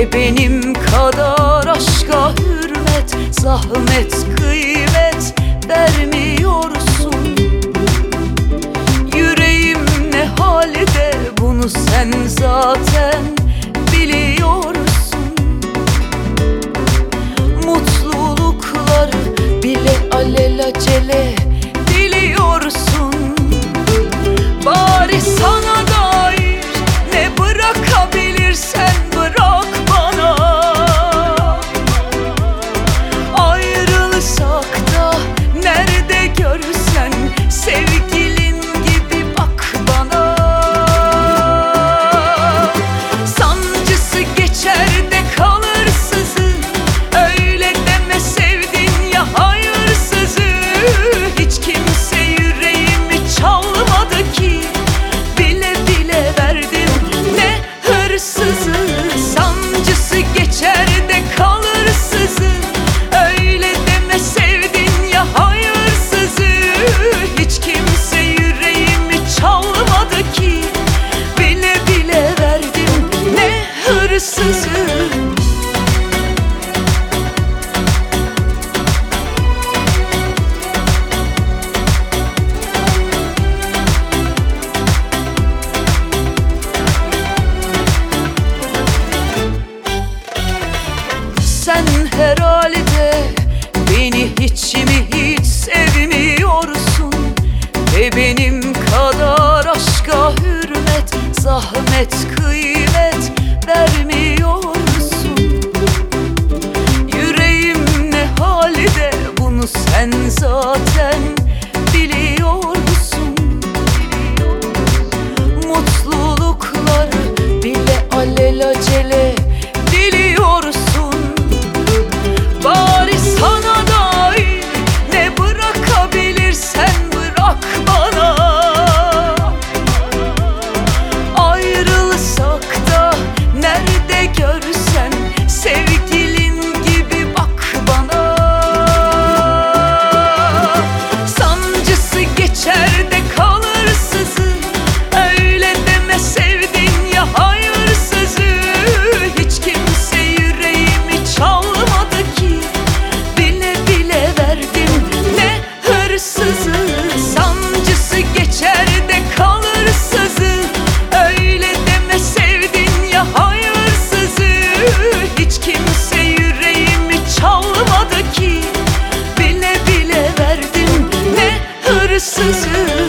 De benim kadar aşka hürmet Zahmet kıymet vermiyorsun. Sen herhalde beni hiç mi hiç sevmiyorsun? Ve benim kadar aşka hürmet zahmet kıy sabırsızım